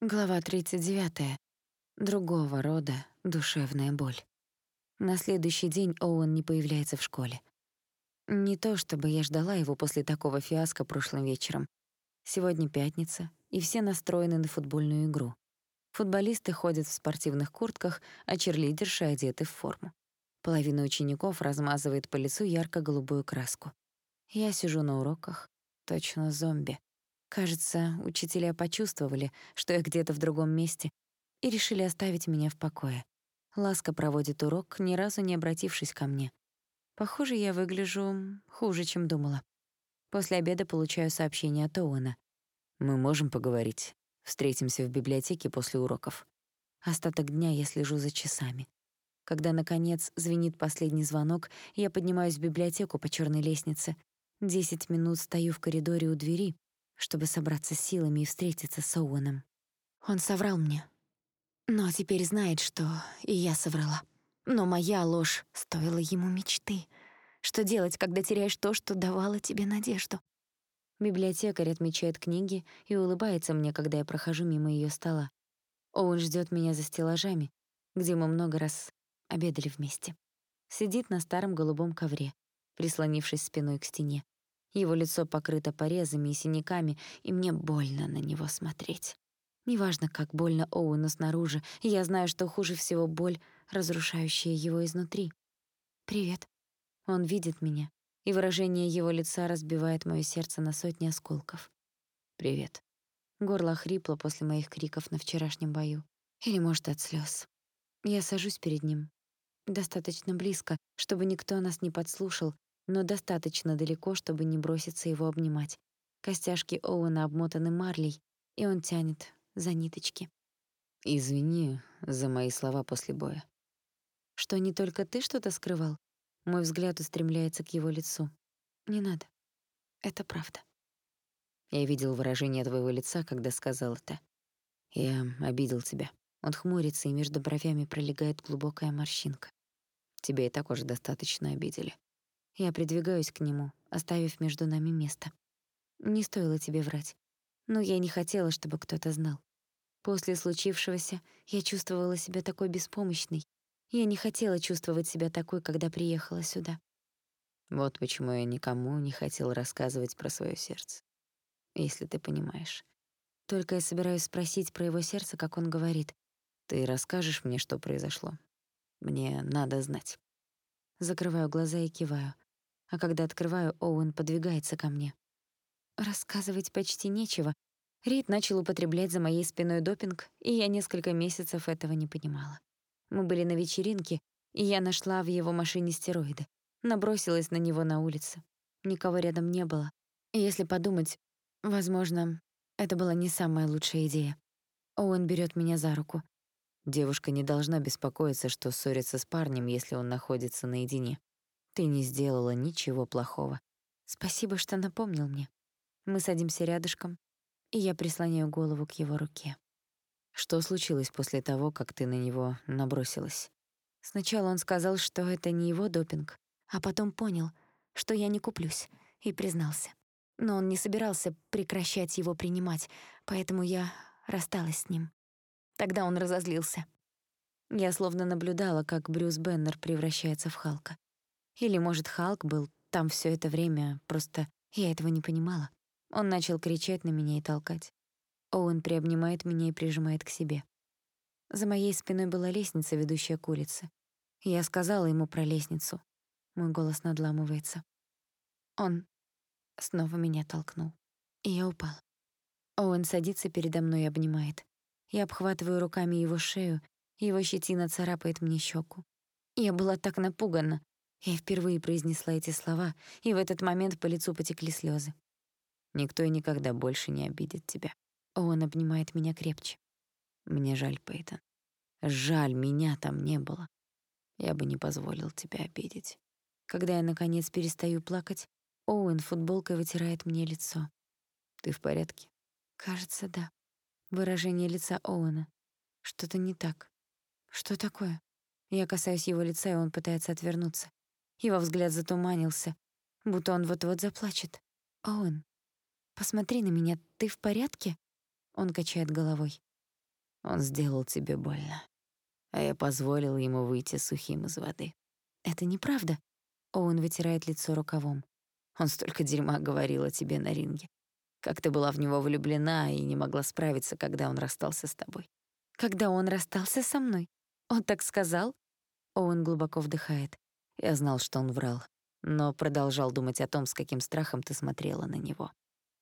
Глава 39. Другого рода душевная боль. На следующий день Оуэн не появляется в школе. Не то чтобы я ждала его после такого фиаско прошлым вечером. Сегодня пятница, и все настроены на футбольную игру. Футболисты ходят в спортивных куртках, а черлидерши одеты в форму. Половина учеников размазывает по лицу ярко-голубую краску. Я сижу на уроках, точно зомби. Кажется, учителя почувствовали, что я где-то в другом месте, и решили оставить меня в покое. Ласка проводит урок, ни разу не обратившись ко мне. Похоже, я выгляжу хуже, чем думала. После обеда получаю сообщение от Оуэна. «Мы можем поговорить. Встретимся в библиотеке после уроков». Остаток дня я слежу за часами. Когда, наконец, звенит последний звонок, я поднимаюсь в библиотеку по черной лестнице. Десять минут стою в коридоре у двери, чтобы собраться с силами и встретиться с Оуэном. Он соврал мне. Но теперь знает, что и я соврала. Но моя ложь стоила ему мечты. Что делать, когда теряешь то, что давало тебе надежду? Библиотекарь отмечает книги и улыбается мне, когда я прохожу мимо ее стола. Оуэн ждет меня за стеллажами, где мы много раз обедали вместе. Сидит на старом голубом ковре, прислонившись спиной к стене. Его лицо покрыто порезами и синяками, и мне больно на него смотреть. Неважно, как больно Оуэну снаружи, я знаю, что хуже всего боль, разрушающая его изнутри. «Привет». Он видит меня, и выражение его лица разбивает моё сердце на сотни осколков. «Привет». Горло хрипло после моих криков на вчерашнем бою. Или, может, от слёз. Я сажусь перед ним. Достаточно близко, чтобы никто нас не подслушал, но достаточно далеко, чтобы не броситься его обнимать. Костяшки Оуэна обмотаны марлей, и он тянет за ниточки. «Извини за мои слова после боя». «Что, не только ты что-то скрывал?» Мой взгляд устремляется к его лицу. «Не надо. Это правда». Я видел выражение твоего лица, когда сказал это. Я обидел тебя. Он хмурится, и между бровями пролегает глубокая морщинка. Тебя и так уже достаточно обидели. Я придвигаюсь к нему, оставив между нами место. Не стоило тебе врать. Но я не хотела, чтобы кто-то знал. После случившегося я чувствовала себя такой беспомощной. Я не хотела чувствовать себя такой, когда приехала сюда. Вот почему я никому не хотел рассказывать про своё сердце. Если ты понимаешь. Только я собираюсь спросить про его сердце, как он говорит. Ты расскажешь мне, что произошло? Мне надо знать. Закрываю глаза и киваю а когда открываю, Оуэн подвигается ко мне. Рассказывать почти нечего. Рид начал употреблять за моей спиной допинг, и я несколько месяцев этого не понимала. Мы были на вечеринке, и я нашла в его машине стероиды. Набросилась на него на улице. Никого рядом не было. И если подумать, возможно, это была не самая лучшая идея. Оуэн берет меня за руку. Девушка не должна беспокоиться, что ссорится с парнем, если он находится наедине. Ты не сделала ничего плохого. Спасибо, что напомнил мне. Мы садимся рядышком, и я прислоняю голову к его руке. Что случилось после того, как ты на него набросилась? Сначала он сказал, что это не его допинг, а потом понял, что я не куплюсь, и признался. Но он не собирался прекращать его принимать, поэтому я рассталась с ним. Тогда он разозлился. Я словно наблюдала, как Брюс Беннер превращается в Халка. Или, может, Халк был там все это время, просто я этого не понимала. Он начал кричать на меня и толкать. Оуэн приобнимает меня и прижимает к себе. За моей спиной была лестница, ведущая к улице. Я сказала ему про лестницу. Мой голос надламывается. Он снова меня толкнул. И я упала. Оуэн садится передо мной и обнимает. Я обхватываю руками его шею, его щетина царапает мне щеку. Я была так напугана, я впервые произнесла эти слова, и в этот момент по лицу потекли слезы. Никто и никогда больше не обидит тебя. Он обнимает меня крепче. Мне жаль, Пейтон. Жаль, меня там не было. Я бы не позволил тебя обидеть. Когда я, наконец, перестаю плакать, Оуэн футболкой вытирает мне лицо. Ты в порядке? Кажется, да. Выражение лица Оуэна. Что-то не так. Что такое? Я касаюсь его лица, и он пытается отвернуться. Его взгляд затуманился, будто он вот-вот заплачет. «Оуэн, посмотри на меня, ты в порядке?» Он качает головой. Он сделал тебе больно, а я позволил ему выйти сухим из воды. Это неправда. Оуэн вытирает лицо рукавом. Он столько дерьма говорил о тебе на ринге. Как ты была в него влюблена и не могла справиться, когда он расстался с тобой. Когда он расстался со мной? Он так сказал? Оуэн глубоко вдыхает. Я знал, что он врал, но продолжал думать о том, с каким страхом ты смотрела на него.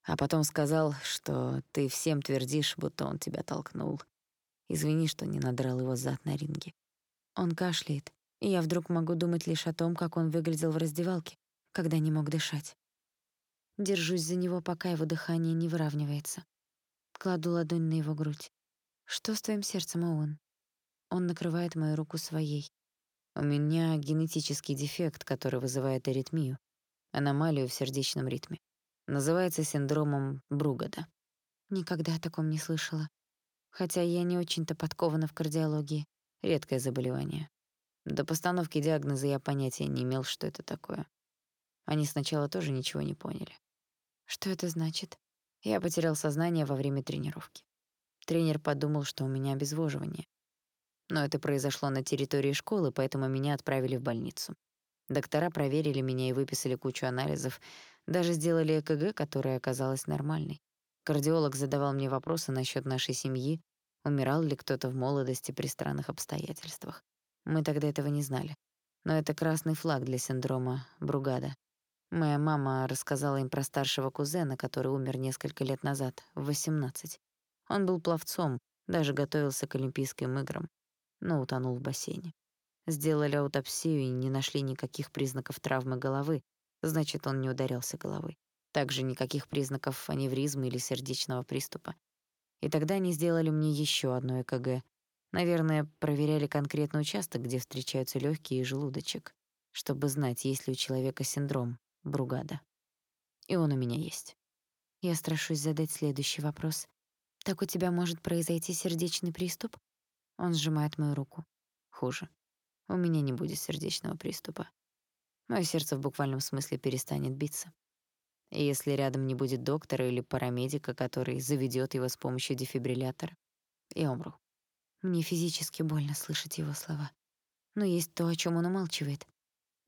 А потом сказал, что ты всем твердишь, будто он тебя толкнул. Извини, что не надрал его зад на ринге. Он кашляет, и я вдруг могу думать лишь о том, как он выглядел в раздевалке, когда не мог дышать. Держусь за него, пока его дыхание не выравнивается. Кладу ладонь на его грудь. «Что с твоим сердцем, Оуэн?» Он накрывает мою руку своей. У меня генетический дефект, который вызывает аритмию, аномалию в сердечном ритме. Называется синдромом Бругада. Никогда о таком не слышала. Хотя я не очень-то подкована в кардиологии. Редкое заболевание. До постановки диагноза я понятия не имел, что это такое. Они сначала тоже ничего не поняли. Что это значит? Я потерял сознание во время тренировки. Тренер подумал, что у меня обезвоживание. Но это произошло на территории школы, поэтому меня отправили в больницу. Доктора проверили меня и выписали кучу анализов, даже сделали ЭКГ, которая оказалась нормальной. Кардиолог задавал мне вопросы насчет нашей семьи, умирал ли кто-то в молодости при странных обстоятельствах. Мы тогда этого не знали. Но это красный флаг для синдрома Бругада. Моя мама рассказала им про старшего кузена, который умер несколько лет назад, в 18. Он был пловцом, даже готовился к Олимпийским играм но утонул в бассейне. Сделали аутопсию и не нашли никаких признаков травмы головы, значит, он не ударился головой. Также никаких признаков аневризмы или сердечного приступа. И тогда они сделали мне еще одно ЭКГ. Наверное, проверяли конкретный участок, где встречаются легкие и желудочек, чтобы знать, есть ли у человека синдром Бругада. И он у меня есть. Я страшусь задать следующий вопрос. Так у тебя может произойти сердечный приступ? Он сжимает мою руку. Хуже. У меня не будет сердечного приступа. Моё сердце в буквальном смысле перестанет биться. И если рядом не будет доктора или парамедика, который заведёт его с помощью дефибриллятора, я умру. Мне физически больно слышать его слова. Но есть то, о чём он умалчивает.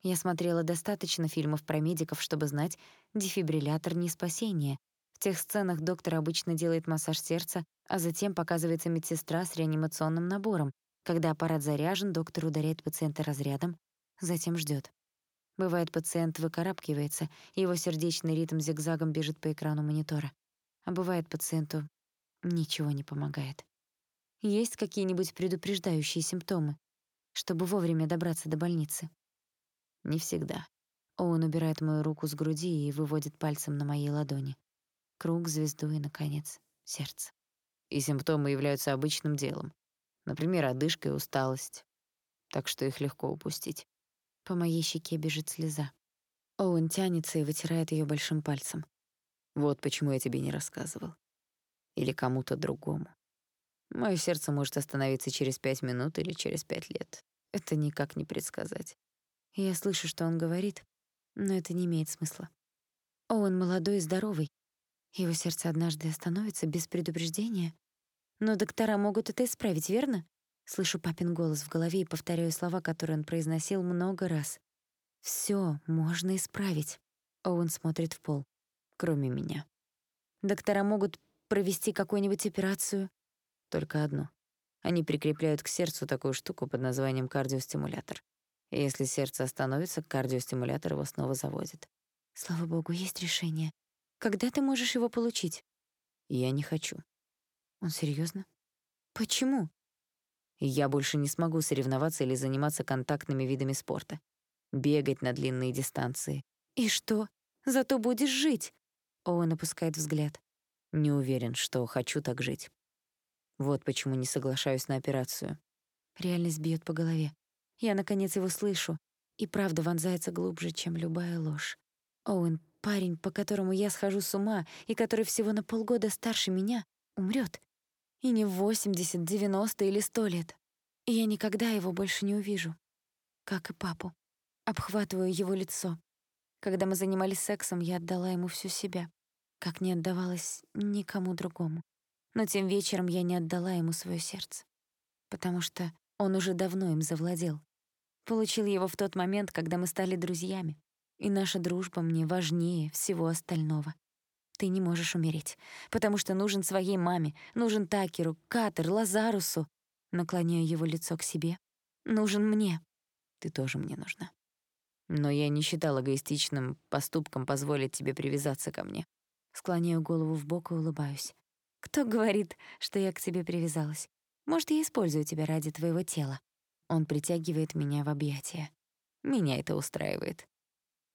Я смотрела достаточно фильмов про медиков, чтобы знать, дефибриллятор не спасение. В тех сценах доктор обычно делает массаж сердца, а затем показывается медсестра с реанимационным набором. Когда аппарат заряжен, доктор ударяет пациента разрядом, затем ждёт. Бывает, пациент выкарабкивается, его сердечный ритм зигзагом бежит по экрану монитора. А бывает, пациенту ничего не помогает. Есть какие-нибудь предупреждающие симптомы, чтобы вовремя добраться до больницы? Не всегда. Он убирает мою руку с груди и выводит пальцем на моей ладони. Круг, звезду и, наконец, сердце и симптомы являются обычным делом. Например, одышка и усталость. Так что их легко упустить. По моей щеке бежит слеза. Оуэн тянется и вытирает ее большим пальцем. Вот почему я тебе не рассказывал. Или кому-то другому. Моё сердце может остановиться через пять минут или через пять лет. Это никак не предсказать. Я слышу, что он говорит, но это не имеет смысла. Оуэн молодой и здоровый, его сердце однажды остановится без предупреждения. Но доктора могут это исправить, верно? Слышу папин голос в голове и повторяю слова, которые он произносил много раз. Всё можно исправить. Оуэн смотрит в пол. Кроме меня. Доктора могут провести какую-нибудь операцию. Только одну. Они прикрепляют к сердцу такую штуку под названием кардиостимулятор. И если сердце остановится, кардиостимулятор его снова заводит. Слава богу, есть решение. Когда ты можешь его получить? Я не хочу. Он серьезно? Почему? Я больше не смогу соревноваться или заниматься контактными видами спорта. Бегать на длинные дистанции. И что? Зато будешь жить. Оуэн опускает взгляд. Не уверен, что хочу так жить. Вот почему не соглашаюсь на операцию. Реальность бьет по голове. Я, наконец, его слышу. И правда вонзается глубже, чем любая ложь. Оуэн, Парень, по которому я схожу с ума и который всего на полгода старше меня, умрет. И не в 80, 90 или 100 лет. И я никогда его больше не увижу. Как и папу. Обхватываю его лицо. Когда мы занимались сексом, я отдала ему всю себя, как не отдавалась никому другому. Но тем вечером я не отдала ему свое сердце, потому что он уже давно им завладел. Получил его в тот момент, когда мы стали друзьями, и наша дружба мне важнее всего остального. Ты не можешь умереть, потому что нужен своей маме, нужен Такеру, Катер, Лазарусу. Наклоняю его лицо к себе. Нужен мне. Ты тоже мне нужна. Но я не считал эгоистичным поступком позволить тебе привязаться ко мне. Склоняю голову в бок и улыбаюсь. Кто говорит, что я к тебе привязалась? Может, я использую тебя ради твоего тела? Он притягивает меня в объятия. Меня это устраивает.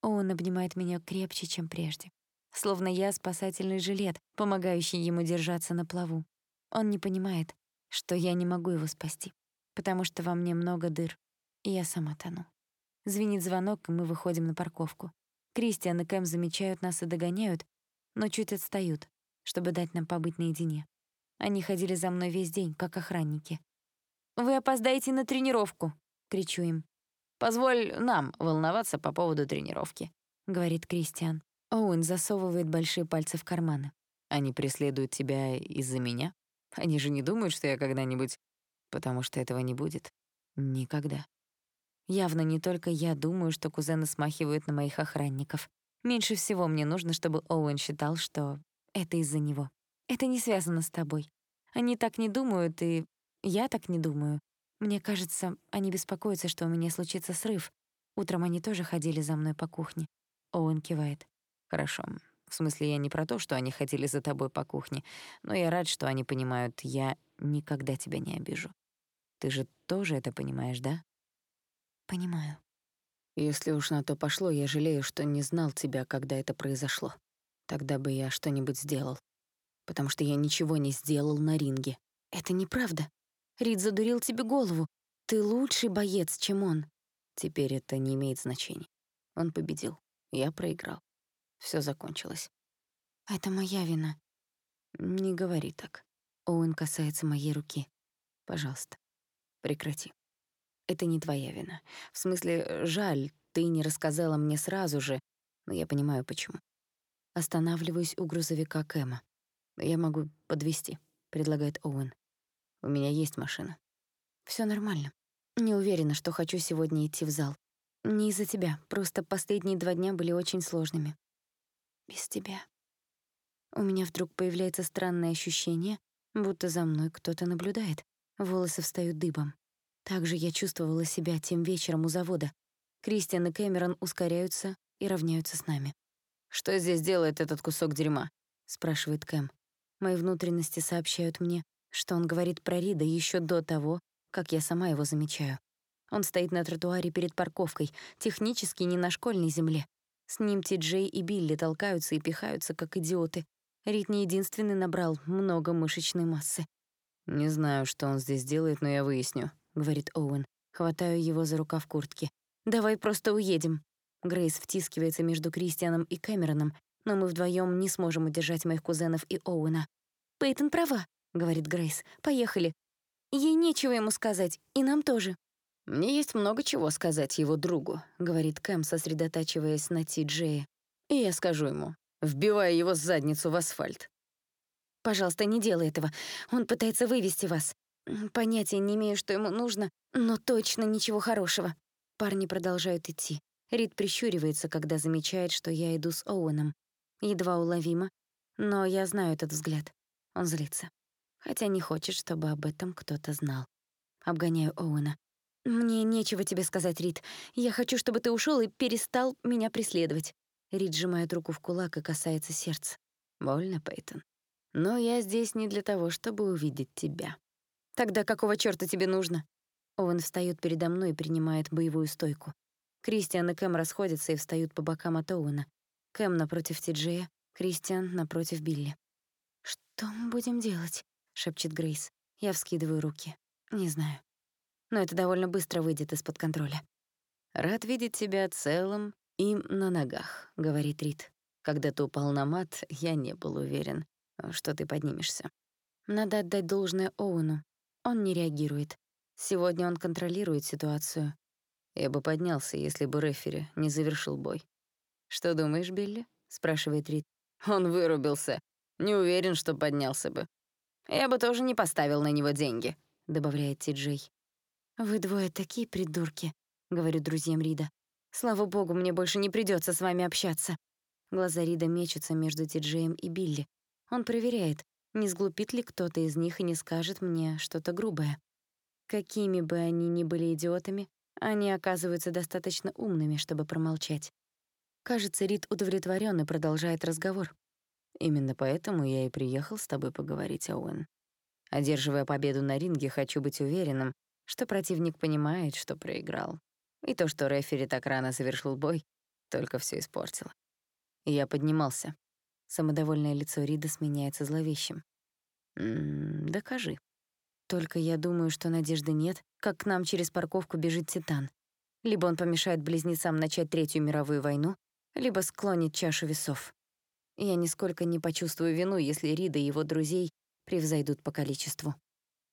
Он обнимает меня крепче, чем прежде. Словно я спасательный жилет, помогающий ему держаться на плаву. Он не понимает, что я не могу его спасти, потому что во мне много дыр, и я сама тону. Звенит звонок, и мы выходим на парковку. Кристиан и Кэм замечают нас и догоняют, но чуть отстают, чтобы дать нам побыть наедине. Они ходили за мной весь день, как охранники. «Вы опоздаете на тренировку!» — кричу им. «Позволь нам волноваться по поводу тренировки», — говорит Кристиан. Оуэн засовывает большие пальцы в карманы. «Они преследуют тебя из-за меня? Они же не думают, что я когда-нибудь... Потому что этого не будет. Никогда». Явно не только я думаю, что кузены смахивают на моих охранников. Меньше всего мне нужно, чтобы Оуэн считал, что это из-за него. Это не связано с тобой. Они так не думают, и я так не думаю. Мне кажется, они беспокоятся, что у меня случится срыв. Утром они тоже ходили за мной по кухне. Оуэн кивает. Хорошо. В смысле, я не про то, что они ходили за тобой по кухне, но я рад, что они понимают, я никогда тебя не обижу. Ты же тоже это понимаешь, да? Понимаю. Если уж на то пошло, я жалею, что не знал тебя, когда это произошло. Тогда бы я что-нибудь сделал. Потому что я ничего не сделал на ринге. Это неправда. Рид задурил тебе голову. Ты лучший боец, чем он. Теперь это не имеет значения. Он победил. Я проиграл. Все закончилось. Это моя вина. Не говори так. Оуэн касается моей руки. Пожалуйста, прекрати. Это не твоя вина. В смысле, жаль, ты не рассказала мне сразу же, но я понимаю, почему. Останавливаюсь у грузовика Кэма. «Я могу подвезти», — предлагает Оуэн. «У меня есть машина». Все нормально. Не уверена, что хочу сегодня идти в зал. Не из-за тебя, просто последние два дня были очень сложными. Без тебя. У меня вдруг появляется странное ощущение, будто за мной кто-то наблюдает. Волосы встают дыбом. Так же я чувствовала себя тем вечером у завода. Кристиан и Кэмерон ускоряются и равняются с нами. «Что здесь делает этот кусок дерьма?» — спрашивает Кэм. Мои внутренности сообщают мне, что он говорит про Рида еще до того, как я сама его замечаю. Он стоит на тротуаре перед парковкой, технически не на школьной земле. С ним Ти-Джей и Билли толкаются и пихаются, как идиоты. Рид не единственный набрал много мышечной массы. «Не знаю, что он здесь делает, но я выясню», — говорит Оуэн. Хватаю его за рукав куртки. «Давай просто уедем». Грейс втискивается между Кристианом и Кэмероном, но мы вдвоем не сможем удержать моих кузенов и Оуэна. «Пейтон права», — говорит Грейс. «Поехали. Ей нечего ему сказать, и нам тоже». «Мне есть много чего сказать его другу», — говорит Кэм, сосредотачиваясь на Ти Джее. «И я скажу ему, вбивая его задницу в асфальт». «Пожалуйста, не делай этого. Он пытается вывести вас. Понятия не имею, что ему нужно, но точно ничего хорошего». Парни продолжают идти. Рид прищуривается, когда замечает, что я иду с Оуэном. Едва уловимо, но я знаю этот взгляд. Он злится. Хотя не хочет, чтобы об этом кто-то знал. Обгоняю Оуэна. «Мне нечего тебе сказать, Рид. Я хочу, чтобы ты ушел и перестал меня преследовать». Рид сжимает руку в кулак и касается сердца. «Больно, Пейтон. Но я здесь не для того, чтобы увидеть тебя». «Тогда какого чёрта тебе нужно?» Оуэн встаёт передо мной и принимает боевую стойку. Кристиан и Кэм расходятся и встают по бокам от Оуэна. Кэм напротив Тиджея, Кристиан напротив Билли. «Что мы будем делать?» — шепчет Грейс. Я вскидываю руки. Не знаю. Но это довольно быстро выйдет из-под контроля. «Рад видеть тебя целым и на ногах», — говорит Рид. «Когда ты упал на мат, я не был уверен, что ты поднимешься». Надо отдать должное Оуэну. Он не реагирует. Сегодня он контролирует ситуацию. Я бы поднялся, если бы рефери не завершил бой. «Что думаешь, Билли?» — спрашивает Рид. «Он вырубился. Не уверен, что поднялся бы». Я бы тоже не поставил на него деньги», — добавляет Ти-Джей. «Вы двое такие придурки», — говорю друзьям Рида. «Слава богу, мне больше не придется с вами общаться». Глаза Рида мечутся между Ти-Джеем и Билли. Он проверяет, не сглупит ли кто-то из них и не скажет мне что-то грубое. Какими бы они ни были идиотами, они оказываются достаточно умными, чтобы промолчать. Кажется, Рид удовлетворён и продолжает разговор. Именно поэтому я и приехал с тобой поговорить, Оуэн. Одерживая победу на ринге, хочу быть уверенным, что противник понимает, что проиграл. И то, что рефери так рано завершил бой, только всё испортило. И я поднимался. Самодовольное лицо Рида сменяется зловещим. «М -м, докажи. Только я думаю, что надежды нет, как к нам через парковку бежит Титан. Либо он помешает близнецам начать Третью мировую войну, либо склонит чашу весов. Я нисколько не почувствую вину, если Рида и его друзей превзойдут по количеству.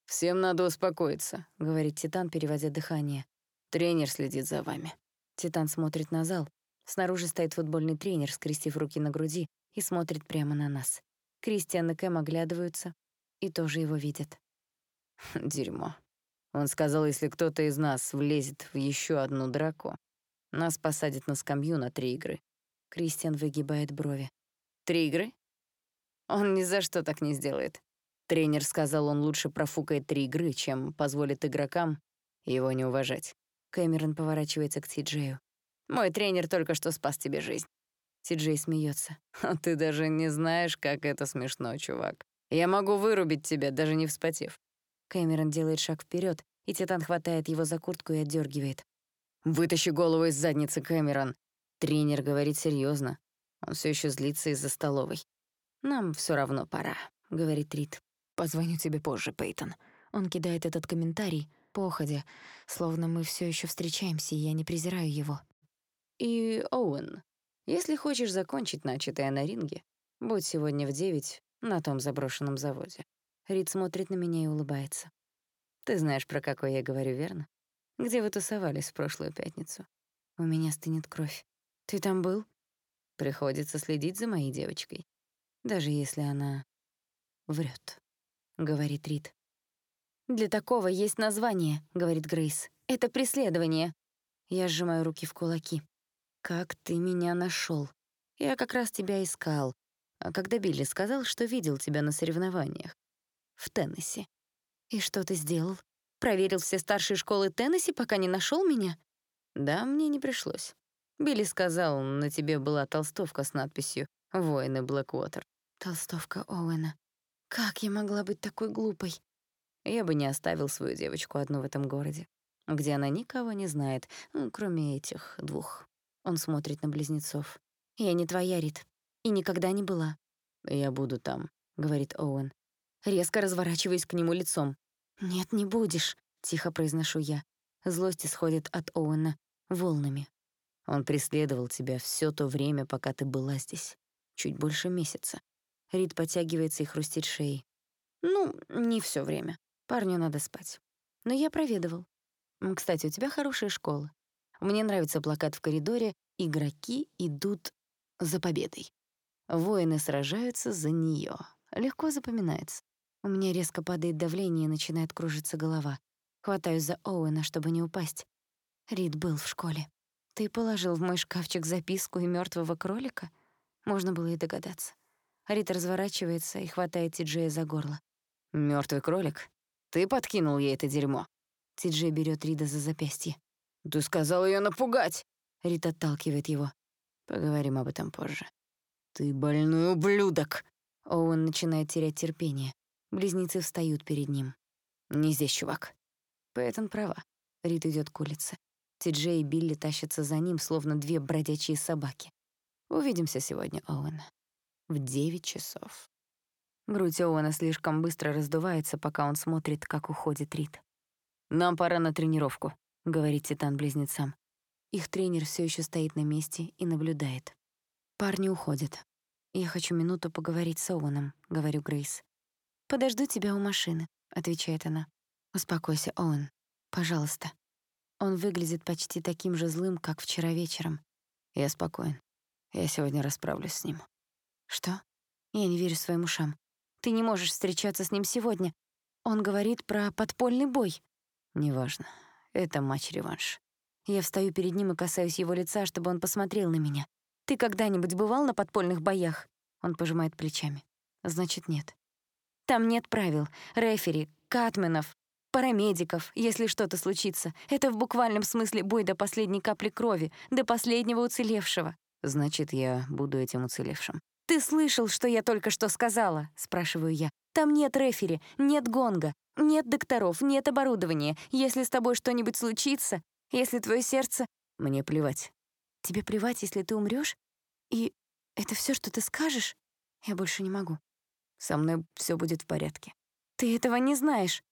«Всем надо успокоиться», — говорит Титан, переводя дыхание. «Тренер следит за вами». Титан смотрит на зал. Снаружи стоит футбольный тренер, скрестив руки на груди, и смотрит прямо на нас. Кристиан и Кэм оглядываются и тоже его видят. Дерьмо. Он сказал, если кто-то из нас влезет в еще одну драку, нас посадят на скамью на три игры. Кристиан выгибает брови. Три игры? Он ни за что так не сделает. Тренер сказал, он лучше профукает три игры, чем позволит игрокам его не уважать. Кэмерон поворачивается к Ти-Джею. «Мой тренер только что спас тебе жизнь». Ти-Джей смеется. «А ты даже не знаешь, как это смешно, чувак. Я могу вырубить тебя, даже не вспотев». Кэмерон делает шаг вперед, и Титан хватает его за куртку и отдергивает. «Вытащи голову из задницы, Кэмерон!» Тренер говорит серьезно. Он все еще злится из-за столовой. «Нам все равно пора», — говорит Рид. «Позвоню тебе позже, Пейтон». Он кидает этот комментарий, походя, словно мы все еще встречаемся, и я не презираю его. «И, Оуэн, если хочешь закончить начатое на ринге, будь сегодня в девять на том заброшенном заводе». Рид смотрит на меня и улыбается. «Ты знаешь, про какой я говорю, верно?» Где вы тусовались в прошлую пятницу? У меня стынет кровь. Ты там был? Приходится следить за моей девочкой. Даже если она врет, говорит Рид. Для такого есть название, говорит Грейс. Это преследование. Я сжимаю руки в кулаки. Как ты меня нашел? Я как раз тебя искал. А когда Билли сказал, что видел тебя на соревнованиях в Теннесси. И что ты сделал? Проверил все старшие школы Теннесси, пока не нашел меня? Да, мне не пришлось. Билли сказал, на тебе была толстовка с надписью «Воины Блэквотер». Толстовка Оуэна. Как я могла быть такой глупой? Я бы не оставил свою девочку одну в этом городе, где она никого не знает, ну, кроме этих двух. Он смотрит на близнецов. Я не твоя, Рит, и никогда не была. Я буду там, говорит Оуэн. Резко разворачиваюсь к нему лицом. «Нет, не будешь», — тихо произношу я. Злость исходит от Оуэна волнами. Он преследовал тебя все то время, пока ты была здесь. Чуть больше месяца. Рид подтягивается и хрустит шеей. Ну, не все время. Парню надо спать. Но я проведывал. Кстати, у тебя хорошая школа. Мне нравится плакат в коридоре «Игроки идут за победой». Воины сражаются за нее. Легко запоминается. У меня резко падает давление и начинает кружиться голова. Хватаюсь за Оуэна, чтобы не упасть. Рид был в школе. Ты положил в мой шкафчик записку и мертвого кролика? Можно было и догадаться. Рид разворачивается и хватает Ти-Джея за горло. Мертвый кролик? Ты подкинул ей это дерьмо?» Ти-Джей берёт Рида за запястье. «Ты сказал ее напугать!» Рид отталкивает его. «Поговорим об этом позже». «Ты больной ублюдок!» Оуэн начинает терять терпение. Близнецы встают перед ним. «Не здесь, чувак». Пэттон права. Рид идет к улице. Ти-Джей и Билли тащатся за ним, словно две бродячие собаки. Увидимся сегодня, Оуэн. В девять часов. Грудь Оуэна слишком быстро раздувается, пока он смотрит, как уходит Рид. «Нам пора на тренировку», — говорит Титан близнецам. Их тренер все еще стоит на месте и наблюдает. Парни уходят. «Я хочу минуту поговорить с Оуэном», — говорю Грейс. «Подожду тебя у машины», — отвечает она. «Успокойся, Оуэн. Пожалуйста». Он выглядит почти таким же злым, как вчера вечером. Я спокоен. Я сегодня расправлюсь с ним. Что? Я не верю своим ушам. Ты не можешь встречаться с ним сегодня. Он говорит про подпольный бой. Неважно. Это матч-реванш. Я встаю перед ним и касаюсь его лица, чтобы он посмотрел на меня. Ты когда-нибудь бывал на подпольных боях? Он пожимает плечами. Значит, нет. Там нет правил, рефери, катменов, парамедиков, если что-то случится. Это в буквальном смысле бой до последней капли крови, до последнего уцелевшего. Значит, я буду этим уцелевшим. «Ты слышал, что я только что сказала?» — спрашиваю я. «Там нет рефери, нет гонга, нет докторов, нет оборудования. Если с тобой что-нибудь случится, если твое сердце...» «Мне плевать». «Тебе плевать, если ты умрёшь? И это всё, что ты скажешь? Я больше не могу. Со мной всё будет в порядке». «Ты этого не знаешь.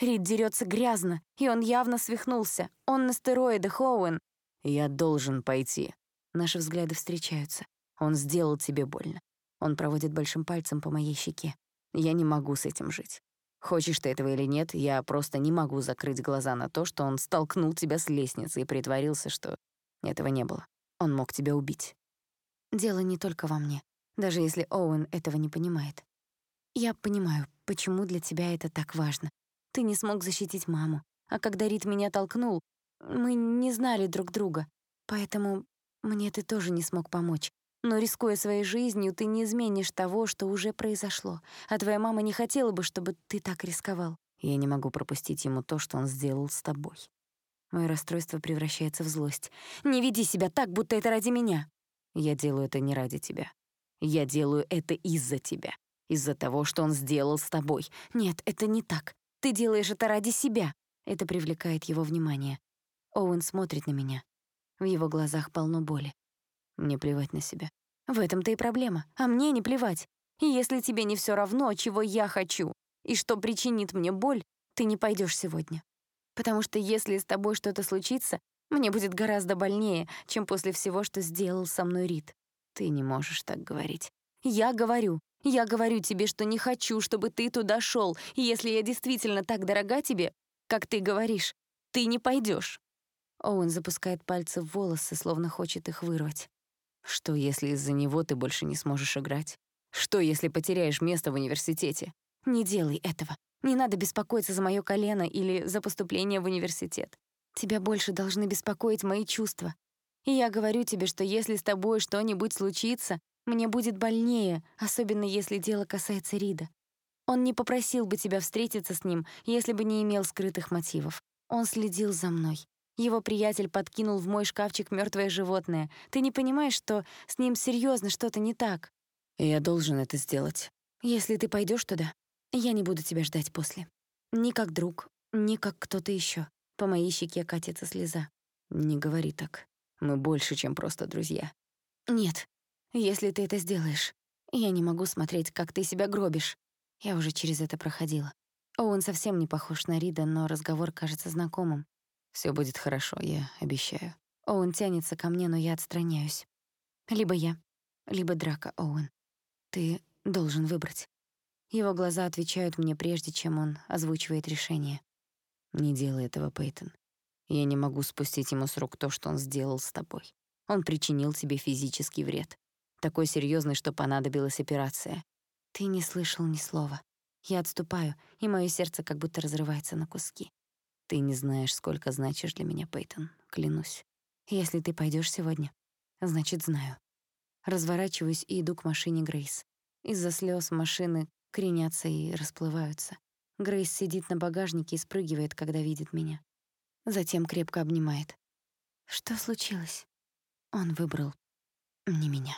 Рид дерётся грязно, и он явно свихнулся. Он на стероидах, Оуэн». «Я должен пойти». Наши взгляды встречаются. Он сделал тебе больно. Он проводит большим пальцем по моей щеке. Я не могу с этим жить. Хочешь ты этого или нет, я просто не могу закрыть глаза на то, что он столкнул тебя с лестницы и притворился, что этого не было. Он мог тебя убить. Дело не только во мне, даже если Оуэн этого не понимает. Я понимаю, почему для тебя это так важно. Ты не смог защитить маму, а когда Рит меня толкнул, мы не знали друг друга, поэтому мне ты тоже не смог помочь. Но, рискуя своей жизнью, ты не изменишь того, что уже произошло. А твоя мама не хотела бы, чтобы ты так рисковал. Я не могу пропустить ему то, что он сделал с тобой. Мое расстройство превращается в злость. «Не веди себя так, будто это ради меня!» Я делаю это не ради тебя. Я делаю это из-за тебя. Из-за того, что он сделал с тобой. Нет, это не так. Ты делаешь это ради себя. Это привлекает его внимание. Оуэн смотрит на меня. В его глазах полно боли. Мне плевать на себя. В этом-то и проблема. А мне не плевать. И если тебе не все равно, чего я хочу, и что причинит мне боль, ты не пойдешь сегодня. Потому что если с тобой что-то случится, мне будет гораздо больнее, чем после всего, что сделал со мной Рид. Ты не можешь так говорить. Я говорю. Я говорю тебе, что не хочу, чтобы ты туда шел. И если я действительно так дорога тебе, как ты говоришь, ты не пойдешь. Оуэн запускает пальцы в волосы, словно хочет их вырвать. Что, если из-за него ты больше не сможешь играть? Что, если потеряешь место в университете? Не делай этого. Не надо беспокоиться за моё колено или за поступление в университет. Тебя больше должны беспокоить мои чувства. И я говорю тебе, что если с тобой что-нибудь случится, мне будет больнее, особенно если дело касается Рида. Он не попросил бы тебя встретиться с ним, если бы не имел скрытых мотивов. Он следил за мной. Его приятель подкинул в мой шкафчик мертвое животное. Ты не понимаешь, что с ним серьезно что-то не так? Я должен это сделать. Если ты пойдешь туда, я не буду тебя ждать после. Ни как друг, ни как кто-то еще. По моей щеке катится слеза. Не говори так. Мы больше, чем просто друзья. Нет. Если ты это сделаешь, я не могу смотреть, как ты себя гробишь. Я уже через это проходила. Он совсем не похож на Рида, но разговор кажется знакомым. Все будет хорошо, я обещаю. Оуэн тянется ко мне, но я отстраняюсь. Либо я, либо драка, Оуэн. Ты должен выбрать. Его глаза отвечают мне прежде, чем он озвучивает решение. Не делай этого, Пейтон. Я не могу спустить ему с рук то, что он сделал с тобой. Он причинил тебе физический вред. Такой серьезный, что понадобилась операция. Ты не слышал ни слова. Я отступаю, и мое сердце как будто разрывается на куски. Ты не знаешь, сколько значишь для меня, Пейтон, клянусь. Если ты пойдешь сегодня, значит, знаю. Разворачиваюсь и иду к машине Грейс. Из-за слез машины кренятся и расплываются. Грейс сидит на багажнике и спрыгивает, когда видит меня. Затем крепко обнимает. Что случилось? Он выбрал не меня.